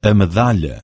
a medalha.